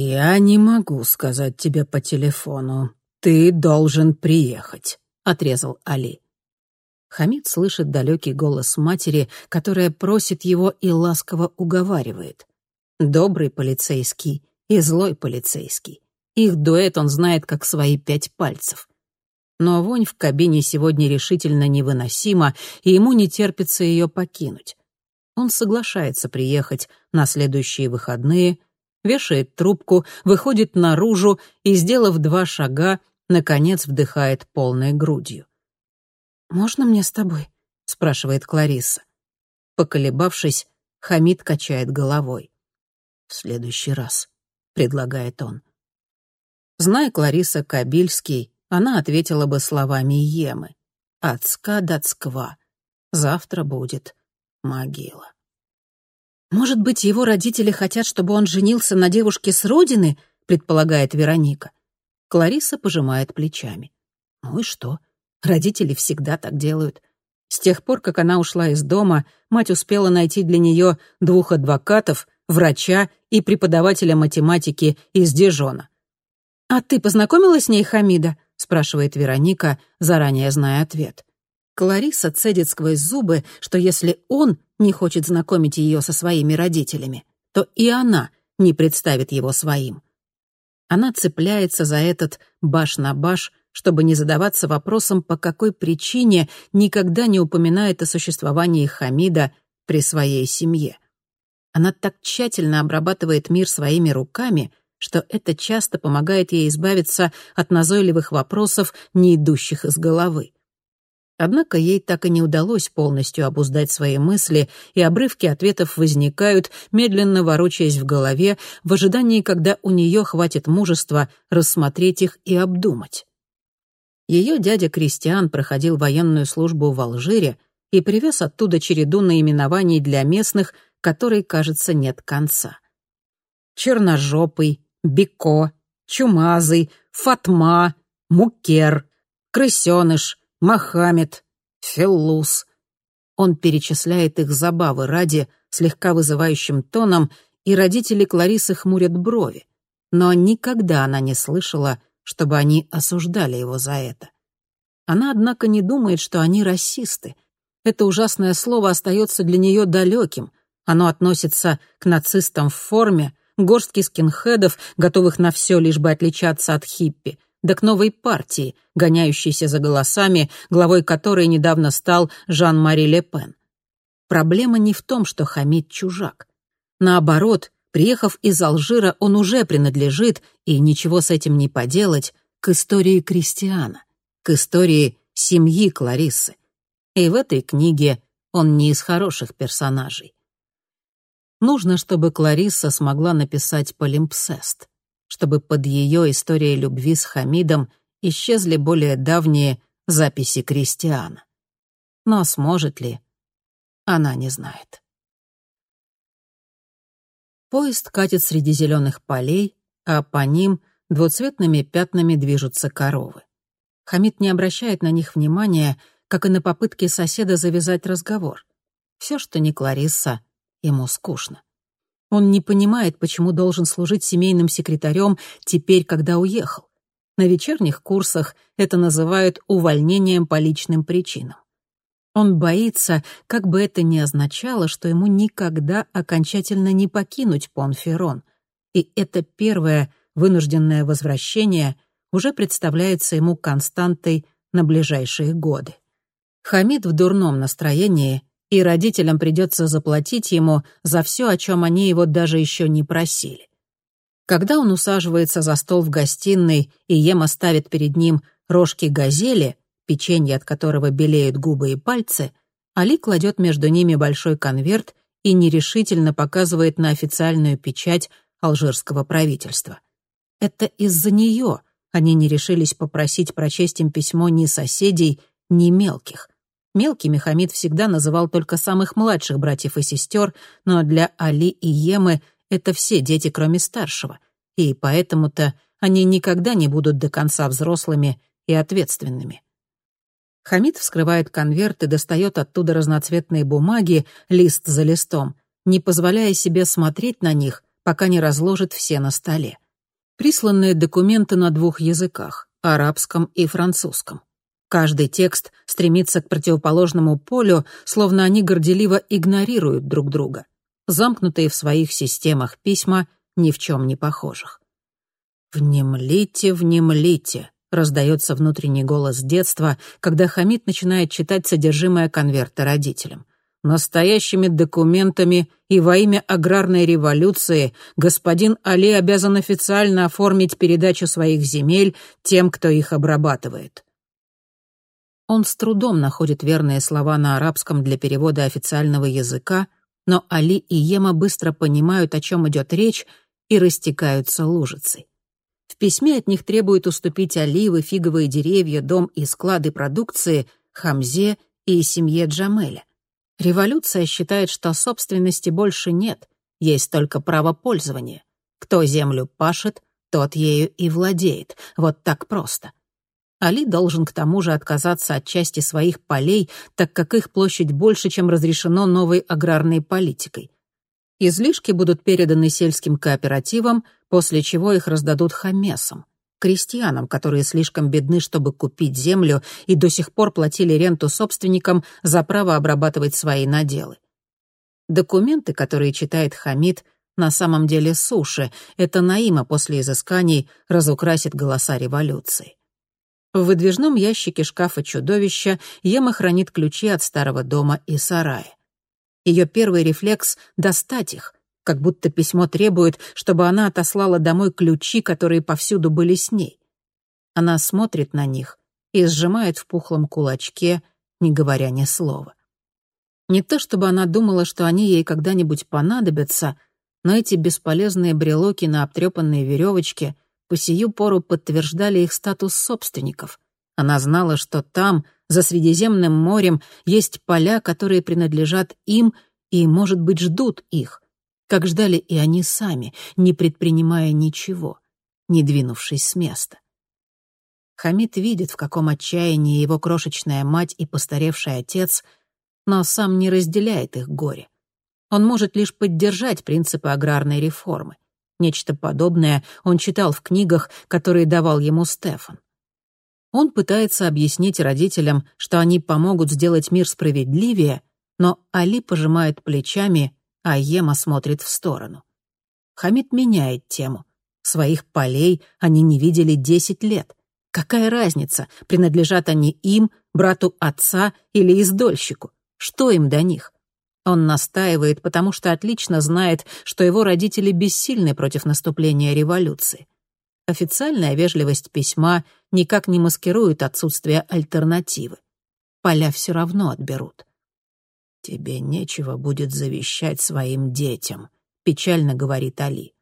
«Я не могу сказать тебе по телефону. Ты должен приехать», — отрезал Али. Хамид слышит далекий голос матери, которая просит его и ласково уговаривает. Добрый полицейский и злой полицейский. Их дуэт он знает как свои пять пальцев. Но вонь в кабине сегодня решительно невыносима, и ему не терпится ее покинуть. Он соглашается приехать на следующие выходные, вешает трубку, выходит наружу и, сделав два шага, наконец вдыхает полной грудью. «Можно мне с тобой?» — спрашивает Клариса. Поколебавшись, Хамид качает головой. «В следующий раз», — предлагает он. Зная Клариса Кабильский, она ответила бы словами Емы. «Ацка дацква. Завтра будет могила». «Может быть, его родители хотят, чтобы он женился на девушке с родины?» — предполагает Вероника. Клариса пожимает плечами. «Ну и что? Родители всегда так делают. С тех пор, как она ушла из дома, мать успела найти для нее двух адвокатов, врача и преподавателя математики из Дижона. «А ты познакомилась с ней, Хамида?» — спрашивает Вероника, заранее зная ответ. Клариса цедит сквозь зубы, что если он не хочет знакомить ее со своими родителями, то и она не представит его своим. Она цепляется за этот баш на баш чтобы не задаваться вопросом, по какой причине никогда не упоминает о существовании Хамида при своей семье. Она так тщательно обрабатывает мир своими руками, что это часто помогает ей избавиться от назойливых вопросов, не идущих из головы. Однако ей так и не удалось полностью обуздать свои мысли, и обрывки ответов возникают, медленно ворочаясь в голове, в ожидании, когда у нее хватит мужества рассмотреть их и обдумать. Ее дядя Кристиан проходил военную службу в Алжире и привез оттуда череду наименований для местных, которой, кажется, нет конца. Черножопый, Бико, Чумазый, Фатма, Мукер, Крысеныш, Мохаммед, Феллус. Он перечисляет их забавы ради, слегка вызывающим тоном, и родители Кларисы хмурят брови. Но никогда она не слышала, чтобы они осуждали его за это. Она, однако, не думает, что они расисты. Это ужасное слово остается для нее далеким. Оно относится к нацистам в форме, горстке скинхедов, готовых на все, лишь бы отличаться от хиппи, да к новой партии, гоняющейся за голосами, главой которой недавно стал Жан-Мари Ле Пен. Проблема не в том, что Хамид чужак. Наоборот, Приехав из Алжира, он уже принадлежит, и ничего с этим не поделать, к истории Кристиана, к истории семьи Клариссы. И в этой книге он не из хороших персонажей. Нужно, чтобы Кларисса смогла написать полимпсест, чтобы под ее историей любви с Хамидом исчезли более давние записи Кристиана. Но сможет ли, она не знает. Поезд катит среди зеленых полей, а по ним двуцветными пятнами движутся коровы. Хамид не обращает на них внимания, как и на попытки соседа завязать разговор. Все, что не Кларисса, ему скучно. Он не понимает, почему должен служить семейным секретарем теперь, когда уехал. На вечерних курсах это называют увольнением по личным причинам. Он боится, как бы это ни означало, что ему никогда окончательно не покинуть Понферон. И это первое вынужденное возвращение уже представляется ему константой на ближайшие годы. Хамид в дурном настроении, и родителям придется заплатить ему за все, о чем они его даже еще не просили. Когда он усаживается за стол в гостиной, и Ема ставит перед ним рожки газели, печенье от которого белеют губы и пальцы, Али кладет между ними большой конверт и нерешительно показывает на официальную печать алжирского правительства. Это из-за нее они не решились попросить прочесть им письмо ни соседей, ни мелких. Мелкими Хамид всегда называл только самых младших братьев и сестер, но для Али и Емы это все дети, кроме старшего, и поэтому-то они никогда не будут до конца взрослыми и ответственными. Хамид вскрывает конверт и достает оттуда разноцветные бумаги, лист за листом, не позволяя себе смотреть на них, пока не разложит все на столе. Присланные документы на двух языках — арабском и французском. Каждый текст стремится к противоположному полю, словно они горделиво игнорируют друг друга. Замкнутые в своих системах письма ни в чем не похожих. «Внемлите, внемлите», — раздается внутренний голос детства, когда Хамид начинает читать содержимое конверта родителям. Настоящими документами и во имя аграрной революции господин Али обязан официально оформить передачу своих земель тем, кто их обрабатывает. Он с трудом находит верные слова на арабском для перевода официального языка, но Али и Ема быстро понимают, о чем идет речь, и растекаются лужицей. В письме от них требуют уступить оливы, фиговые деревья, дом и склады продукции Хамзе и семье Джамеля. Революция считает, что собственности больше нет, есть только право пользования. Кто землю пашет, тот ею и владеет. Вот так просто. Али должен к тому же отказаться от части своих полей, так как их площадь больше, чем разрешено новой аграрной политикой. Излишки будут переданы сельским кооперативам, после чего их раздадут хамесам, крестьянам, которые слишком бедны, чтобы купить землю и до сих пор платили ренту собственникам за право обрабатывать свои наделы. Документы, которые читает Хамид, на самом деле суши. Это Наима после изысканий разукрасит голоса революции. В выдвижном ящике шкафа чудовища Ема хранит ключи от старого дома и сарая. Ее первый рефлекс — достать их, как будто письмо требует, чтобы она отослала домой ключи, которые повсюду были с ней. Она смотрит на них и сжимает в пухлом кулачке, не говоря ни слова. Не то чтобы она думала, что они ей когда-нибудь понадобятся, но эти бесполезные брелоки на обтрепанной веревочке — по сию пору подтверждали их статус собственников. Она знала, что там, за Средиземным морем, есть поля, которые принадлежат им и, может быть, ждут их, как ждали и они сами, не предпринимая ничего, не двинувшись с места. Хамид видит, в каком отчаянии его крошечная мать и постаревший отец, но сам не разделяет их горе. Он может лишь поддержать принципы аграрной реформы — Нечто подобное он читал в книгах, которые давал ему Стефан. Он пытается объяснить родителям, что они помогут сделать мир справедливее, но Али пожимает плечами, а Ема смотрит в сторону. Хамид меняет тему. Своих полей они не видели десять лет. Какая разница, принадлежат они им, брату отца или издольщику? Что им до них? Он настаивает, потому что отлично знает, что его родители бессильны против наступления революции. Официальная вежливость письма никак не маскирует отсутствие альтернативы. Поля все равно отберут. «Тебе нечего будет завещать своим детям», — печально говорит Али.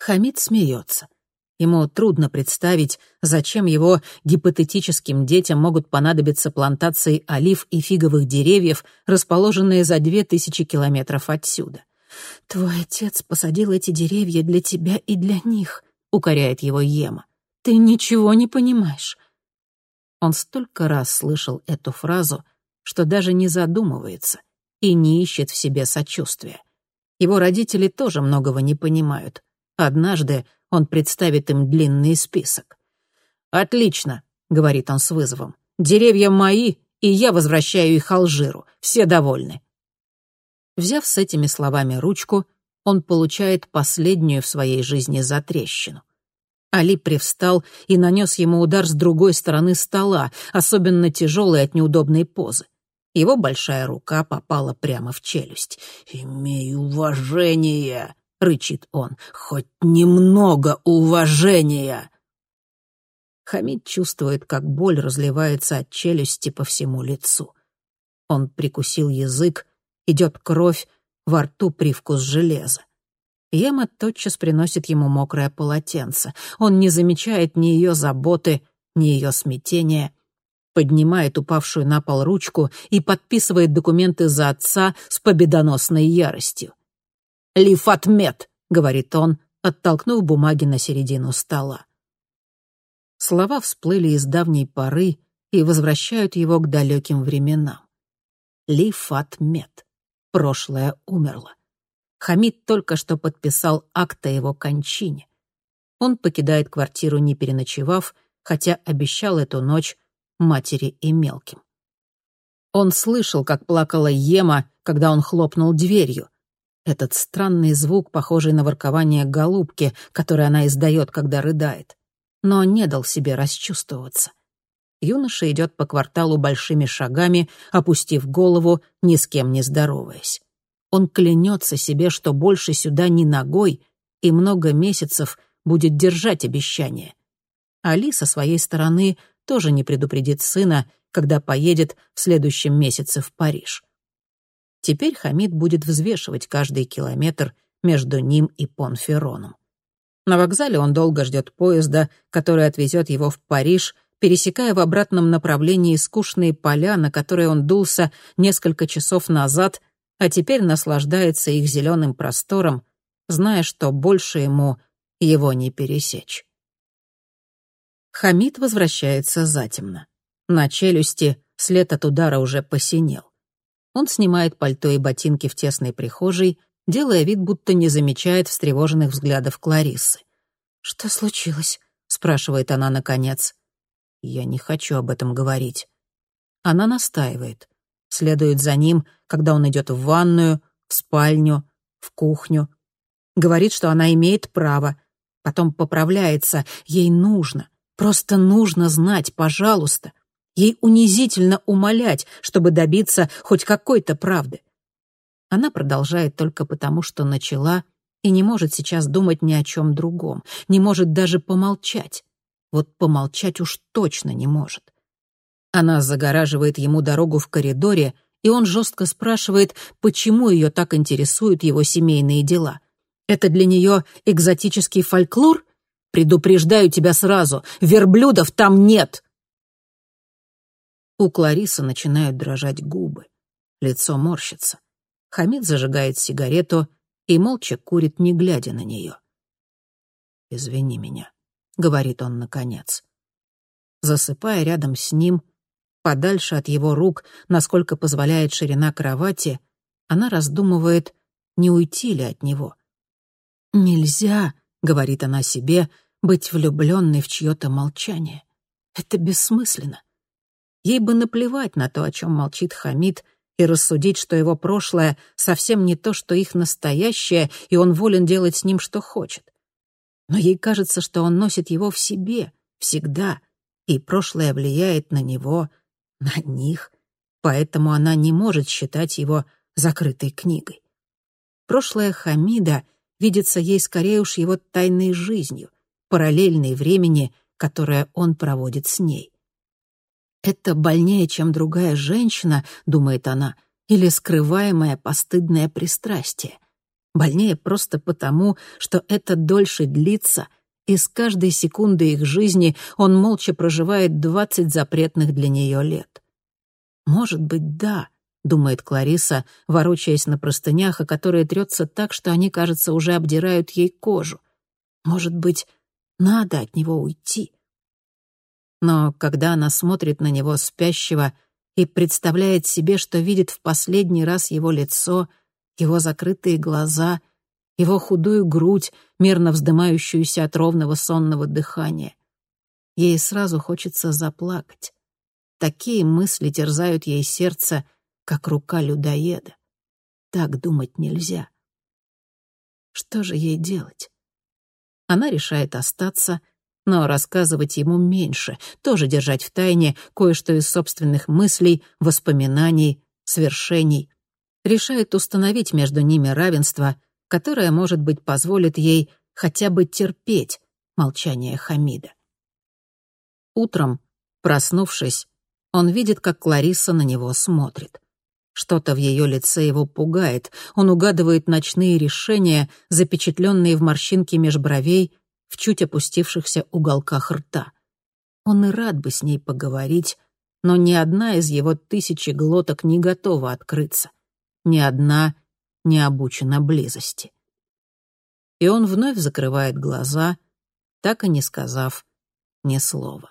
Хамид смеется. Ему трудно представить, зачем его гипотетическим детям могут понадобиться плантации олив и фиговых деревьев, расположенные за две тысячи километров отсюда. «Твой отец посадил эти деревья для тебя и для них», — укоряет его Ема. «Ты ничего не понимаешь». Он столько раз слышал эту фразу, что даже не задумывается и не ищет в себе сочувствия. Его родители тоже многого не понимают. Однажды он представит им длинный список. «Отлично», — говорит он с вызовом. «Деревья мои, и я возвращаю их Алжиру. Все довольны». Взяв с этими словами ручку, он получает последнюю в своей жизни затрещину. Али привстал и нанес ему удар с другой стороны стола, особенно тяжелый от неудобной позы. Его большая рука попала прямо в челюсть. «Имей уважение!» — рычит он. «Хоть немного уважения!» Хамид чувствует, как боль разливается от челюсти по всему лицу. Он прикусил язык, идет кровь, во рту привкус железа. Ема тотчас приносит ему мокрое полотенце. Он не замечает ни ее заботы, ни ее смятения. Поднимает упавшую на пол ручку и подписывает документы за отца с победоносной яростью. «Лифатмет», — говорит он, оттолкнув бумаги на середину стола. Слова всплыли из давней поры и возвращают его к далеким временам. Лифатмет. Прошлое умерло. Хамид только что подписал акт о его кончине. он покидает квартиру, не переночевав, хотя обещал эту ночь матери и мелким. Он слышал, как плакала Ема, когда он хлопнул дверью. Этот странный звук, похожий на воркование голубки, который она издает, когда рыдает. Но не дал себе расчувствоваться. Юноша идет по кварталу большими шагами, опустив голову, ни с кем не здороваясь. Он клянется себе, что больше сюда ни ногой, и много месяцев будет держать обещание. Али со своей стороны тоже не предупредит сына, когда поедет в следующем месяце в Париж. Теперь Хамид будет взвешивать каждый километр между ним и Понфероном. На вокзале он долго ждет поезда, который отвезет его в Париж, пересекая в обратном направлении скучные поля, на которые он дулся несколько часов назад, а теперь наслаждается их зеленым простором, зная, что больше ему его не пересечь. Хамид возвращается затемно. На челюсти след от удара уже посинел. Он снимает пальто и ботинки в тесной прихожей, делая вид, будто не замечает встревоженных взглядов Клариссы. «Что случилось?» — спрашивает она наконец. «Я не хочу об этом говорить». Она настаивает. Следует за ним, когда он идет в ванную, в спальню, в кухню. Говорит, что она имеет право. Потом поправляется. Ей нужно. Просто нужно знать, пожалуйста. Ей унизительно умолять, чтобы добиться хоть какой-то правды. Она продолжает только потому, что начала и не может сейчас думать ни о чем другом, не может даже помолчать. Вот помолчать уж точно не может. Она загораживает ему дорогу в коридоре, и он жестко спрашивает, почему ее так интересуют его семейные дела. Это для нее экзотический фольклор? Предупреждаю тебя сразу, верблюдов там нет. У Кларисы начинают дрожать губы. Лицо морщится. Хамид зажигает сигарету и молча курит, не глядя на нее. «Извини меня», — говорит он наконец. Засыпая рядом с ним, подальше от его рук, насколько позволяет ширина кровати, она раздумывает, не уйти ли от него. «Нельзя», — говорит она себе, — «быть влюбленной в чье-то молчание. Это бессмысленно. Ей бы наплевать на то, о чем молчит Хамид, и рассудить, что его прошлое совсем не то, что их настоящее, и он волен делать с ним, что хочет. Но ей кажется, что он носит его в себе, всегда, и прошлое влияет на него, на них, поэтому она не может считать его закрытой книгой. Прошлое Хамида видится ей скорее уж его тайной жизнью, параллельной времени, которое он проводит с ней. Это больнее, чем другая женщина, думает она, или скрываемое постыдное пристрастие. Больнее просто потому, что это дольше длится, и с каждой секунды их жизни он молча проживает двадцать запретных для нее лет. Может быть, да, думает Клариса, ворочаясь на простынях, о которые трется так, что они, кажется, уже обдирают ей кожу. Может быть, надо от него уйти. Но когда она смотрит на него спящего и представляет себе, что видит в последний раз его лицо, его закрытые глаза, его худую грудь, мерно вздымающуюся от ровного сонного дыхания, ей сразу хочется заплакать. Такие мысли терзают ей сердце, как рука людоеда. Так думать нельзя. Что же ей делать? Она решает остаться — но рассказывать ему меньше, тоже держать в тайне кое-что из собственных мыслей, воспоминаний, свершений. Решает установить между ними равенство, которое, может быть, позволит ей хотя бы терпеть молчание Хамида. Утром, проснувшись, он видит, как Клариса на него смотрит. Что-то в ее лице его пугает, он угадывает ночные решения, запечатленные в морщинке меж бровей в чуть опустившихся уголках рта. Он и рад бы с ней поговорить, но ни одна из его тысячи глоток не готова открыться. Ни одна не обучена близости. И он вновь закрывает глаза, так и не сказав ни слова.